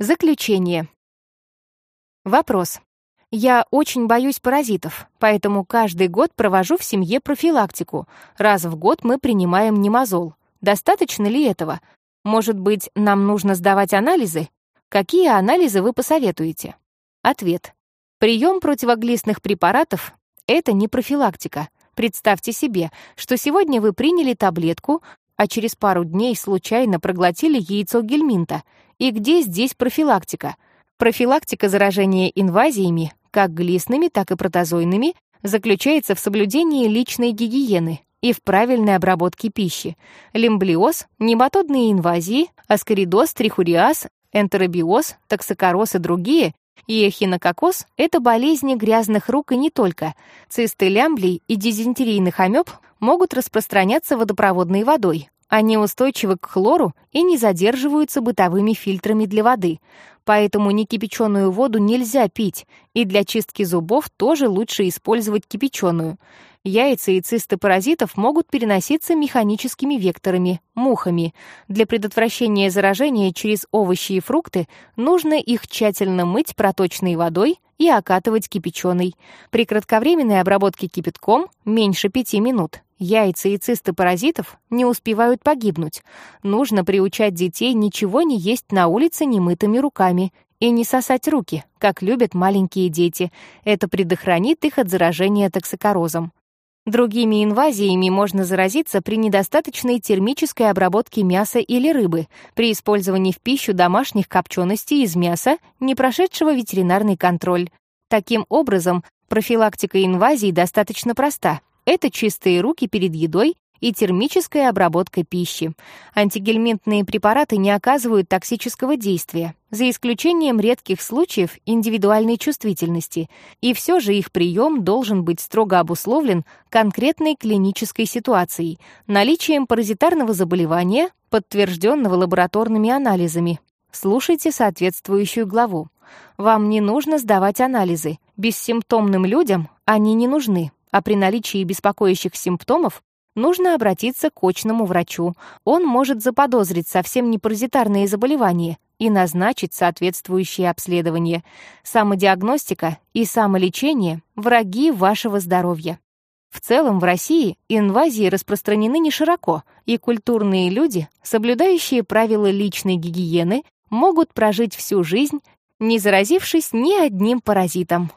Заключение. Вопрос. Я очень боюсь паразитов, поэтому каждый год провожу в семье профилактику. Раз в год мы принимаем немазол. Достаточно ли этого? Может быть, нам нужно сдавать анализы? Какие анализы вы посоветуете? Ответ. Прием противоглистных препаратов — это не профилактика. Представьте себе, что сегодня вы приняли таблетку, а через пару дней случайно проглотили яйцо гельминта — и где здесь профилактика? Профилактика заражения инвазиями, как глистными, так и протозойными, заключается в соблюдении личной гигиены и в правильной обработке пищи. Лимблиоз, нематодные инвазии, аскаридоз, трихуриаз, энтеробиоз, токсокороз и другие и эхинококоз — это болезни грязных рук и не только. Цисты лямблий и дизентерийных амеб могут распространяться водопроводной водой, они устойчивы к хлору и не задерживаются бытовыми фильтрами для воды, поэтому некипяченую воду нельзя пить, и для чистки зубов тоже лучше использовать кипяченую. Яйца и цисты паразитов могут переноситься механическими векторами, мухами. Для предотвращения заражения через овощи и фрукты нужно их тщательно мыть проточной водой и окатывать кипяченой. При кратковременной обработке кипятком меньше 5 минут Яйца и цисты паразитов не успевают погибнуть. Нужно приучать детей ничего не есть на улице немытыми руками и не сосать руки, как любят маленькие дети. Это предохранит их от заражения токсикорозом. Другими инвазиями можно заразиться при недостаточной термической обработке мяса или рыбы, при использовании в пищу домашних копченостей из мяса, не прошедшего ветеринарный контроль. Таким образом, профилактика инвазий достаточно проста. Это чистые руки перед едой и термическая обработка пищи. Антигельминтные препараты не оказывают токсического действия, за исключением редких случаев индивидуальной чувствительности, и все же их прием должен быть строго обусловлен конкретной клинической ситуацией, наличием паразитарного заболевания, подтвержденного лабораторными анализами. Слушайте соответствующую главу. Вам не нужно сдавать анализы. Бессимптомным людям они не нужны а при наличии беспокоящих симптомов нужно обратиться к очному врачу. Он может заподозрить совсем не паразитарные заболевания и назначить соответствующее обследование. Самодиагностика и самолечение — враги вашего здоровья. В целом в России инвазии распространены не широко, и культурные люди, соблюдающие правила личной гигиены, могут прожить всю жизнь, не заразившись ни одним паразитом.